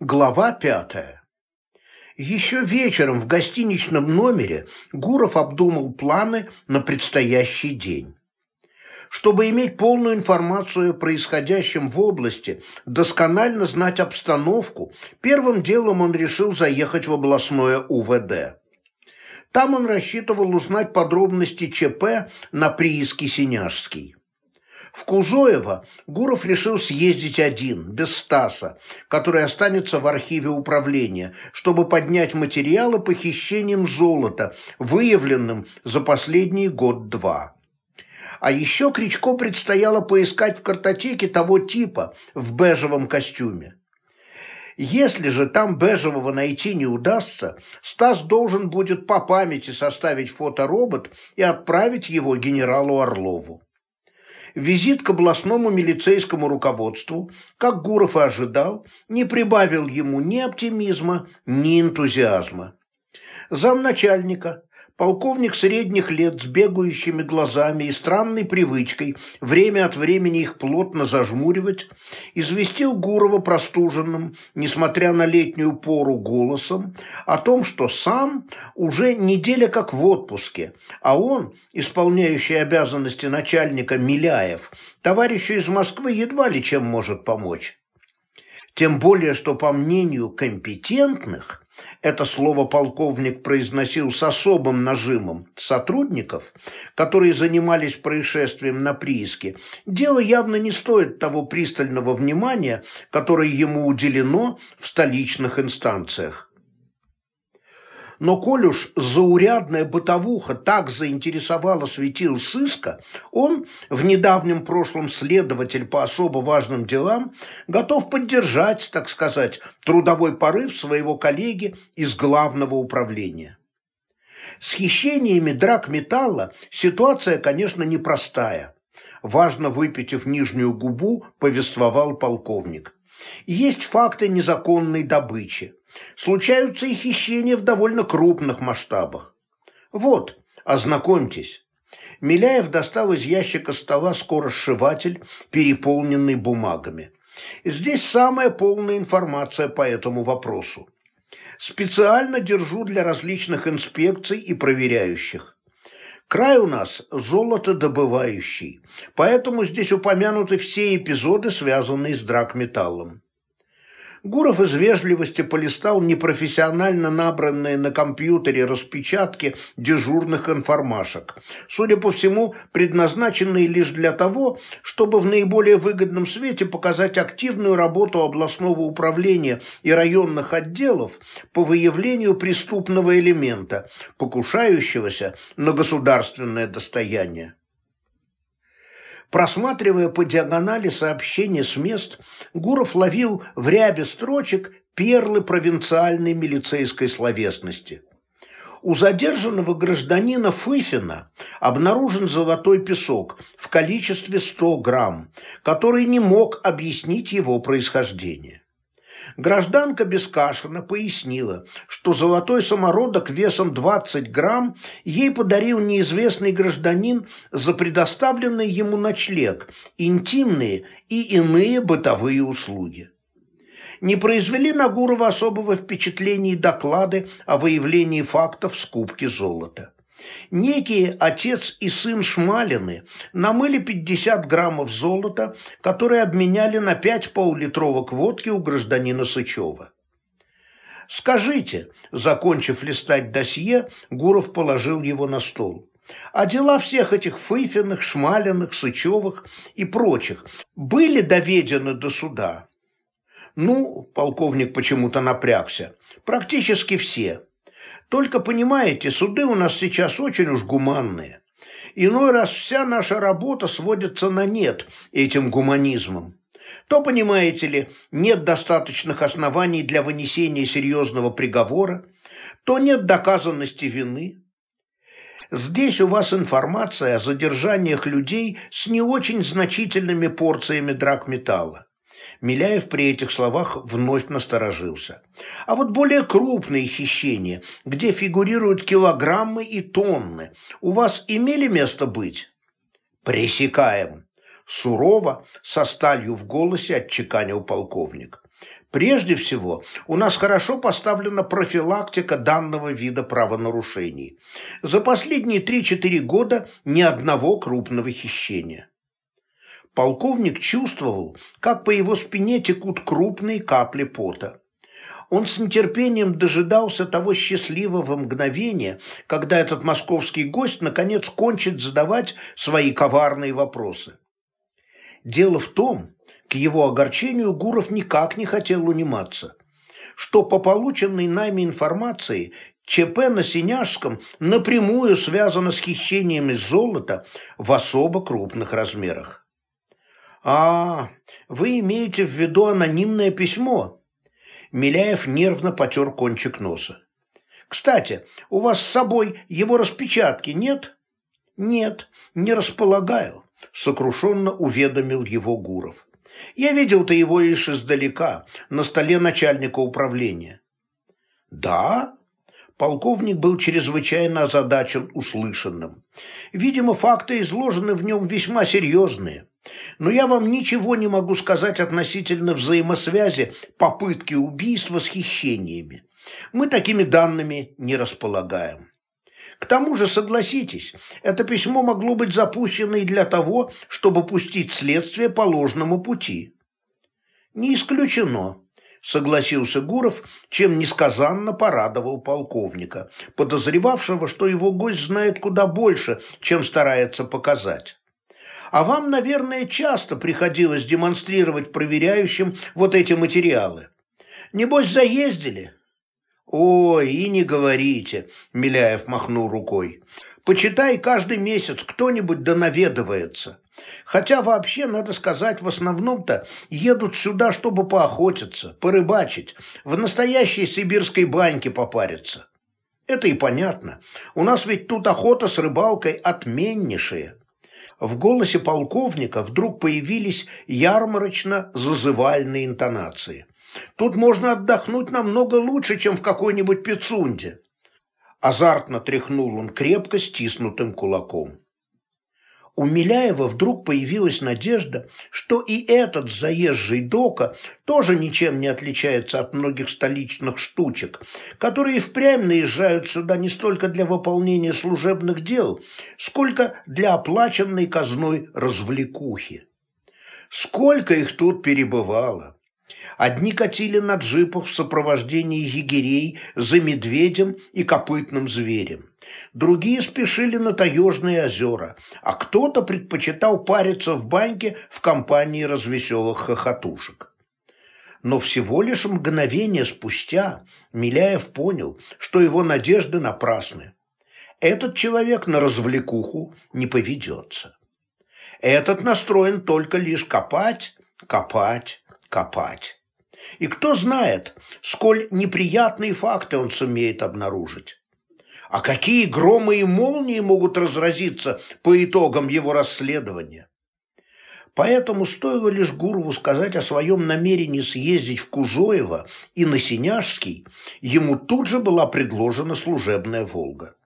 Глава пятая. Еще вечером в гостиничном номере Гуров обдумал планы на предстоящий день. Чтобы иметь полную информацию о происходящем в области, досконально знать обстановку, первым делом он решил заехать в областное УВД. Там он рассчитывал узнать подробности ЧП на прииске Синяжский. В Кузоево Гуров решил съездить один, без Стаса, который останется в архиве управления, чтобы поднять материалы по хищениям золота, выявленным за последний год-два. А еще Кричко предстояло поискать в картотеке того типа в бежевом костюме. Если же там бежевого найти не удастся, Стас должен будет по памяти составить фоторобот и отправить его генералу Орлову. Визит к областному милицейскому руководству, как Гуров и ожидал, не прибавил ему ни оптимизма, ни энтузиазма. Замначальника, Полковник средних лет с бегающими глазами и странной привычкой время от времени их плотно зажмуривать, известил Гурова простуженным, несмотря на летнюю пору, голосом о том, что сам уже неделя как в отпуске, а он, исполняющий обязанности начальника Миляев, товарищу из Москвы едва ли чем может помочь. Тем более, что, по мнению компетентных, это слово полковник произносил с особым нажимом сотрудников, которые занимались происшествием на прииске, дело явно не стоит того пристального внимания, которое ему уделено в столичных инстанциях. Но коль уж заурядная бытовуха так заинтересовала светил сыска, он, в недавнем прошлом следователь по особо важным делам, готов поддержать, так сказать, трудовой порыв своего коллеги из главного управления. С хищениями драгметалла ситуация, конечно, непростая. Важно выпитив нижнюю губу, повествовал полковник. Есть факты незаконной добычи. Случаются и хищения в довольно крупных масштабах. Вот, ознакомьтесь. Миляев достал из ящика стола скоросшиватель, переполненный бумагами. Здесь самая полная информация по этому вопросу. Специально держу для различных инспекций и проверяющих. Край у нас золотодобывающий, поэтому здесь упомянуты все эпизоды, связанные с драгметаллом. Гуров из вежливости полистал непрофессионально набранные на компьютере распечатки дежурных информашек, судя по всему, предназначенные лишь для того, чтобы в наиболее выгодном свете показать активную работу областного управления и районных отделов по выявлению преступного элемента, покушающегося на государственное достояние. Просматривая по диагонали сообщения с мест, Гуров ловил в рябе строчек перлы провинциальной милицейской словесности. У задержанного гражданина Фыфина обнаружен золотой песок в количестве 100 грамм, который не мог объяснить его происхождение. Гражданка Бескашина пояснила, что золотой самородок весом 20 грамм ей подарил неизвестный гражданин за предоставленный ему ночлег, интимные и иные бытовые услуги. Не произвели на Гурова особого впечатления доклады о выявлении фактов скупки золота. Некие отец и сын Шмалины намыли 50 граммов золота, которые обменяли на 5 полулитровок водки у гражданина Сычева. «Скажите», закончив листать досье, Гуров положил его на стол. «А дела всех этих Фыфиных, Шмалиных, Сычевых и прочих были доведены до суда?» «Ну», полковник почему-то напрягся, «практически все». Только, понимаете, суды у нас сейчас очень уж гуманные. Иной раз вся наша работа сводится на нет этим гуманизмом. То, понимаете ли, нет достаточных оснований для вынесения серьезного приговора, то нет доказанности вины. Здесь у вас информация о задержаниях людей с не очень значительными порциями драгметалла. Миляев при этих словах вновь насторожился. А вот более крупные хищения, где фигурируют килограммы и тонны, у вас имели место быть? Пресекаем. Сурово, со сталью в голосе отчеканил полковник. Прежде всего, у нас хорошо поставлена профилактика данного вида правонарушений. За последние 3-4 года ни одного крупного хищения. Полковник чувствовал, как по его спине текут крупные капли пота. Он с нетерпением дожидался того счастливого мгновения, когда этот московский гость наконец кончит задавать свои коварные вопросы. Дело в том, к его огорчению Гуров никак не хотел униматься, что по полученной нами информации ЧП на Синяжском напрямую связано с хищениями золота в особо крупных размерах. «А, вы имеете в виду анонимное письмо?» Миляев нервно потер кончик носа. «Кстати, у вас с собой его распечатки нет?» «Нет, не располагаю», — сокрушенно уведомил его Гуров. «Я видел-то его лишь издалека, на столе начальника управления». «Да?» Полковник был чрезвычайно озадачен услышанным. Видимо, факты изложены в нем весьма серьезные. Но я вам ничего не могу сказать относительно взаимосвязи попытки убийства с хищениями. Мы такими данными не располагаем. К тому же, согласитесь, это письмо могло быть запущено и для того, чтобы пустить следствие по ложному пути. Не исключено, согласился Гуров, чем несказанно порадовал полковника, подозревавшего, что его гость знает куда больше, чем старается показать. А вам, наверное, часто приходилось демонстрировать проверяющим вот эти материалы. Небось, заездили?» «Ой, и не говорите», – Миляев махнул рукой. «Почитай, каждый месяц кто-нибудь да наведывается. Хотя вообще, надо сказать, в основном-то едут сюда, чтобы поохотиться, порыбачить, в настоящей сибирской баньке попариться. Это и понятно. У нас ведь тут охота с рыбалкой отменнейшая в голосе полковника вдруг появились ярмарочно-зазывальные интонации. «Тут можно отдохнуть намного лучше, чем в какой-нибудь пицунде». Азартно тряхнул он крепко стиснутым кулаком у Миляева вдруг появилась надежда, что и этот заезжий дока тоже ничем не отличается от многих столичных штучек, которые впрямь наезжают сюда не столько для выполнения служебных дел, сколько для оплаченной казной развлекухи. Сколько их тут перебывало! Одни катили на джипах в сопровождении егерей за медведем и копытным зверем. Другие спешили на Таежные озера, а кто-то предпочитал париться в баньке в компании развеселых хохотушек. Но всего лишь мгновение спустя Миляев понял, что его надежды напрасны. Этот человек на развлекуху не поведется. Этот настроен только лишь копать, копать, копать. И кто знает, сколь неприятные факты он сумеет обнаружить. А какие громы и молнии могут разразиться по итогам его расследования? Поэтому стоило лишь Гурову сказать о своем намерении съездить в Кузоево и на Синяжский, ему тут же была предложена служебная «Волга».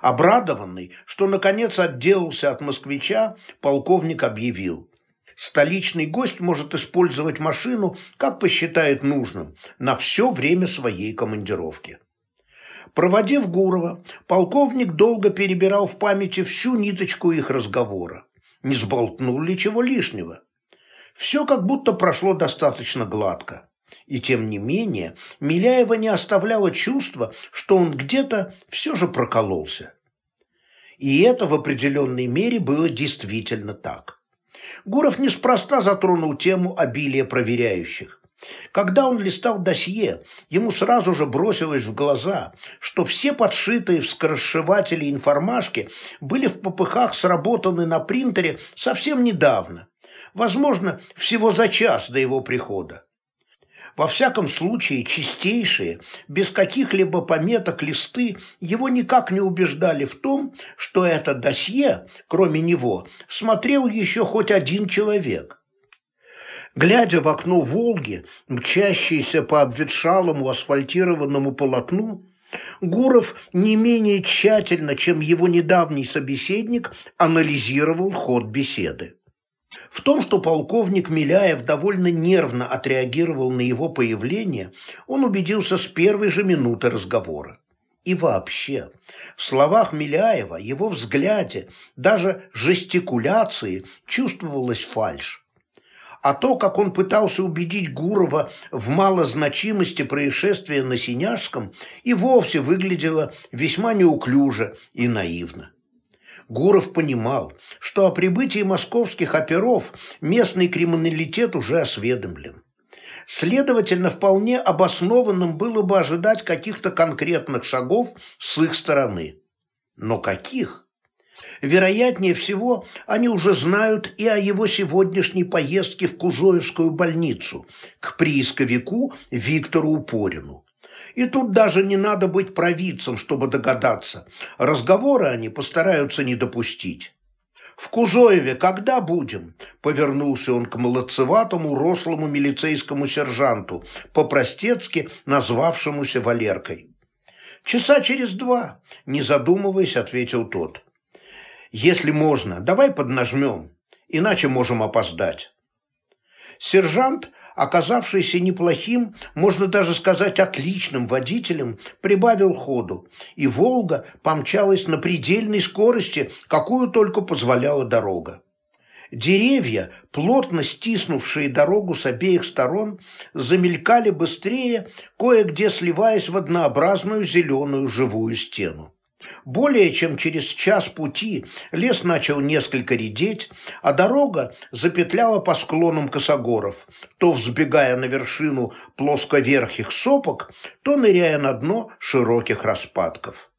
Обрадованный, что наконец отделался от москвича, полковник объявил. Столичный гость может использовать машину, как посчитает нужным, на все время своей командировки. Проводив Гурова, полковник долго перебирал в памяти всю ниточку их разговора. Не сболтнул ли чего лишнего? Все как будто прошло достаточно гладко. И тем не менее, Миляева не оставляло чувство, что он где-то все же прокололся. И это в определенной мере было действительно так. Гуров неспроста затронул тему обилия проверяющих. Когда он листал досье, ему сразу же бросилось в глаза, что все подшитые в скоросшиватели информашки были в попыхах сработаны на принтере совсем недавно, возможно, всего за час до его прихода. Во всяком случае, чистейшие, без каких-либо пометок листы его никак не убеждали в том, что это досье, кроме него, смотрел еще хоть один человек. Глядя в окно «Волги», мчащейся по обветшалому асфальтированному полотну, Гуров не менее тщательно, чем его недавний собеседник, анализировал ход беседы. В том, что полковник Миляев довольно нервно отреагировал на его появление, он убедился с первой же минуты разговора. И вообще, в словах Миляева, его взгляде, даже жестикуляции чувствовалась фальшь. А то, как он пытался убедить Гурова в малозначимости происшествия на Синяжском, и вовсе выглядело весьма неуклюже и наивно. Гуров понимал, что о прибытии московских оперов местный криминалитет уже осведомлен. Следовательно, вполне обоснованным было бы ожидать каких-то конкретных шагов с их стороны. Но каких? Вероятнее всего, они уже знают и о его сегодняшней поездке в Кузоевскую больницу к приисковику Виктору Упорину. И тут даже не надо быть провидцем, чтобы догадаться. Разговоры они постараются не допустить. «В Кузоеве когда будем?» – повернулся он к молодцеватому, рослому милицейскому сержанту, по-простецки назвавшемуся Валеркой. «Часа через два», – не задумываясь, ответил тот. «Если можно, давай поднажмем, иначе можем опоздать». Сержант, оказавшийся неплохим, можно даже сказать отличным водителем, прибавил ходу, и «Волга» помчалась на предельной скорости, какую только позволяла дорога. Деревья, плотно стиснувшие дорогу с обеих сторон, замелькали быстрее, кое-где сливаясь в однообразную зеленую живую стену. Более чем через час пути лес начал несколько редеть, а дорога запетляла по склонам косогоров, то взбегая на вершину плосковерхих сопок, то ныряя на дно широких распадков.